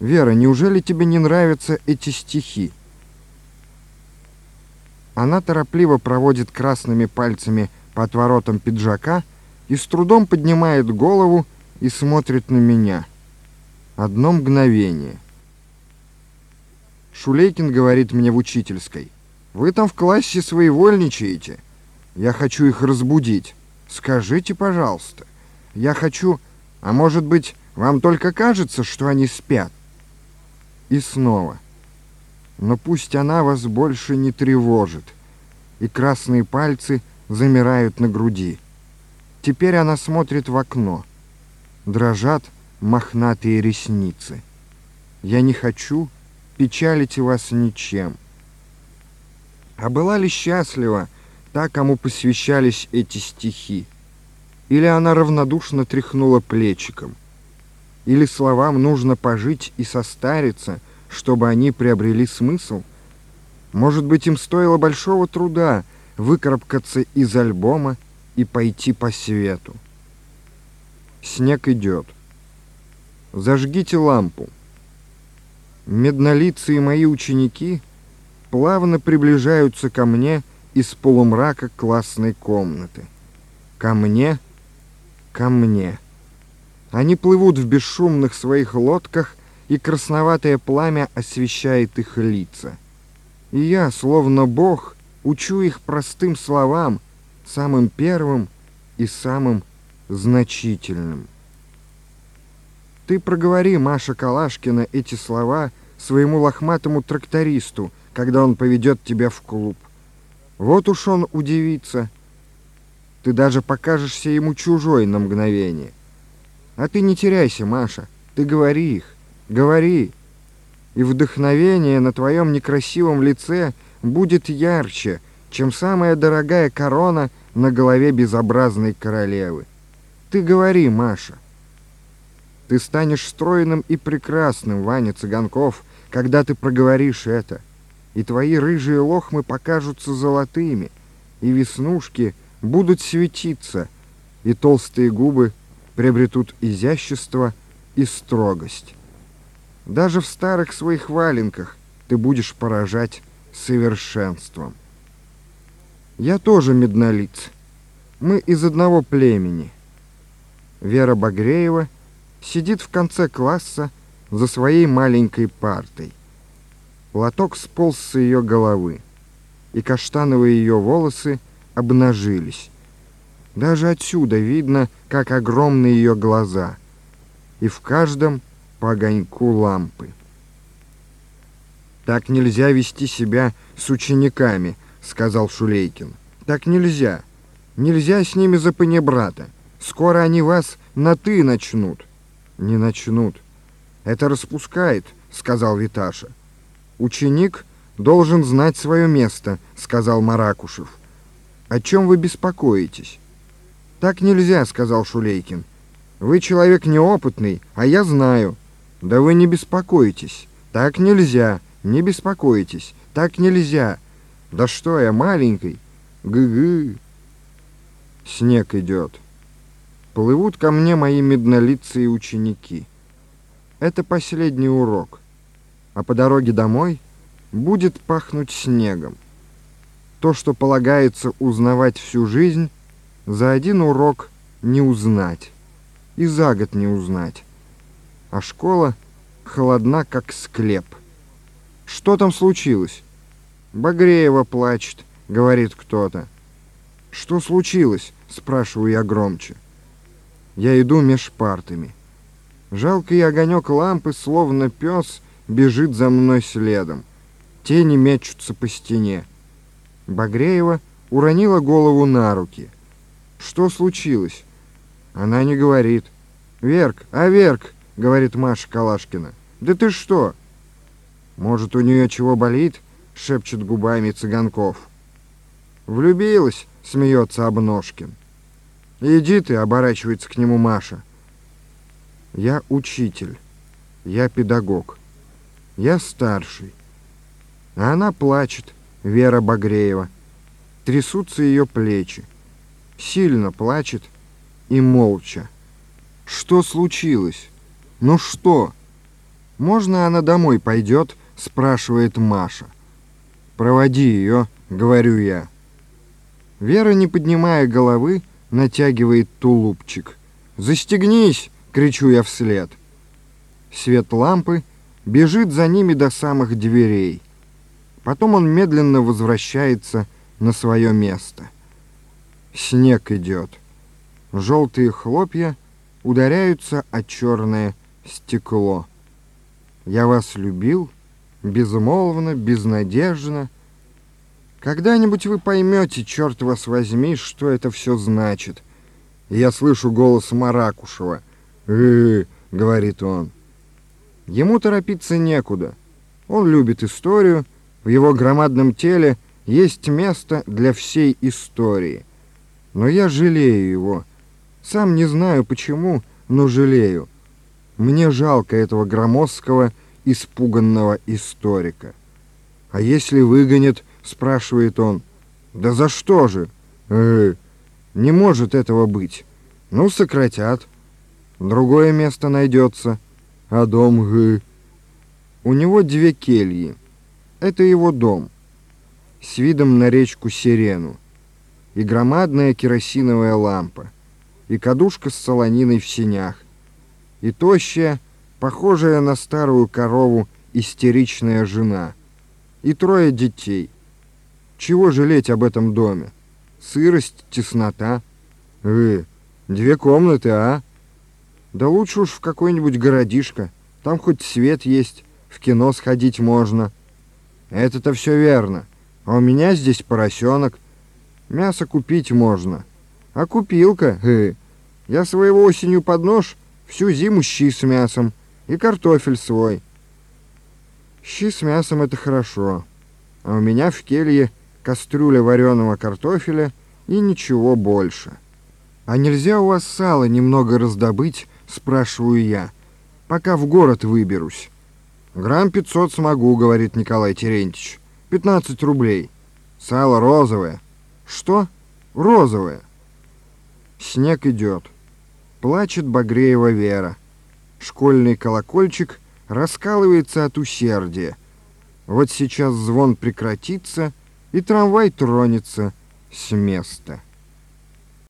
Вера, неужели тебе не нравятся эти стихи? Она торопливо проводит красными пальцами по отворотам пиджака и с трудом поднимает голову и смотрит на меня. Одно мгновение. Шулейкин говорит мне в учительской. «Вы там в классе своевольничаете. Я хочу их разбудить. Скажите, пожалуйста. Я хочу... А может быть, вам только кажется, что они спят?» И снова. «Но пусть она вас больше не тревожит». И красные пальцы замирают на груди. Теперь она смотрит в окно. Дрожат мохнатые ресницы. Я не хочу печалить вас ничем. А была ли счастлива та, кому посвящались эти стихи? Или она равнодушно тряхнула плечиком? Или словам нужно пожить и состариться, чтобы они приобрели смысл? Может быть, им стоило большого труда выкарабкаться из альбома и пойти по свету. Снег идет. Зажгите лампу. Меднолицые мои ученики плавно приближаются ко мне из полумрака классной комнаты. Ко мне, ко мне. Они плывут в бесшумных своих лодках, и красноватое пламя освещает их лица. И я, словно Бог, учу их простым словам, самым первым и самым значительным. Ты проговори, Маша Калашкина, эти слова своему лохматому трактористу, когда он поведет тебя в клуб. Вот уж он удивится. Ты даже покажешься ему чужой на мгновение. А ты не теряйся, Маша, ты говори их, говори. И вдохновение на твоем некрасивом лице будет ярче, чем самая дорогая корона на голове безобразной королевы. Ты говори, Маша. Ты станешь стройным и прекрасным, Ваня Цыганков, когда ты проговоришь это. И твои рыжие лохмы покажутся золотыми, и веснушки будут светиться, и толстые губы приобретут изящество и строгость. Даже в старых своих валенках ты будешь поражать совершенством. Я тоже меднолиц. Мы из одного племени. Вера Багреева — сидит в конце класса за своей маленькой партой. Лоток сполз с ее головы, и каштановые ее волосы обнажились. Даже отсюда видно, как огромны ее глаза, и в каждом по огоньку лампы. «Так нельзя вести себя с учениками», — сказал Шулейкин. «Так нельзя. Нельзя с ними за брата. Скоро они вас на «ты» начнут». «Не начнут. Это распускает», — сказал Виташа. «Ученик должен знать свое место», — сказал Маракушев. «О чем вы беспокоитесь?» «Так нельзя», — сказал Шулейкин. «Вы человек неопытный, а я знаю». «Да вы не беспокойтесь. Так нельзя. Не беспокойтесь. Так нельзя. Да что я, маленький? Гы-гы». Снег идет. Плывут ко мне мои меднолицые ученики. Это последний урок. А по дороге домой будет пахнуть снегом. То, что полагается узнавать всю жизнь, за один урок не узнать. И за год не узнать. А школа холодна, как склеп. Что там случилось? Багреева плачет, говорит кто-то. Что случилось? Спрашиваю я громче. Я иду меж партами. Жалкий огонек лампы, словно пес, бежит за мной следом. Тени мечутся по стене. Багреева уронила голову на руки. Что случилось? Она не говорит. «Верк, а Верк!» — говорит Маша Калашкина. «Да ты что?» «Может, у нее чего болит?» — шепчет губами Цыганков. «Влюбилась?» — смеется Обножкин. «Иди ты», — оборачивается к нему Маша. «Я учитель, я педагог, я старший». А она плачет, Вера Багреева. Трясутся ее плечи. Сильно плачет и молча. «Что случилось? Ну что?» «Можно она домой пойдет?» — спрашивает Маша. «Проводи ее», — говорю я. Вера, не поднимая головы, натягивает тулупчик. «Застегнись!» — кричу я вслед. Свет лампы бежит за ними до самых дверей. Потом он медленно возвращается на свое место. Снег идет. Желтые хлопья ударяются о черное стекло. Я вас любил, безмолвно, безнадежно. Когда-нибудь вы поймете, черт вас возьми, что это все значит. Я слышу голос Маракушева. «Э-э-э», говорит он. Ему торопиться некуда. Он любит историю, в его громадном теле есть место для всей истории. Но я жалею его. Сам не знаю почему, но жалею. Мне жалко этого громоздкого, испуганного историка. «А если выгонят?» — спрашивает он. «Да за что же?» э, «Не может этого быть. Ну, сократят. Другое место найдется. А дом, гы...» У него две кельи. Это его дом. С видом на речку Сирену. И громадная керосиновая лампа. И кадушка с солониной в синях. И тощая, похожая на старую корову, истеричная жена. И трое детей. Чего жалеть об этом доме? Сырость, теснота. Э, две комнаты, а? Да лучше уж в какой-нибудь городишко. Там хоть свет есть, в кино сходить можно. Это-то все верно. А у меня здесь поросенок. Мясо купить можно. А купилка, э, я своего осенью под нож всю зиму щи с мясом и картофель свой. Щи с мясом — это хорошо. А у меня в келье кастрюля вареного картофеля и ничего больше. «А нельзя у вас сало немного раздобыть?» — спрашиваю я. «Пока в город выберусь». «Грамм пятьсот смогу», — говорит Николай Терентьевич. «Пятнадцать рублей. Сало розовое». «Что?» «Розовое». Снег идет. Плачет Багреева Вера. Школьный колокольчик раскалывается от усердия. Вот сейчас звон прекратится, и трамвай тронется с места.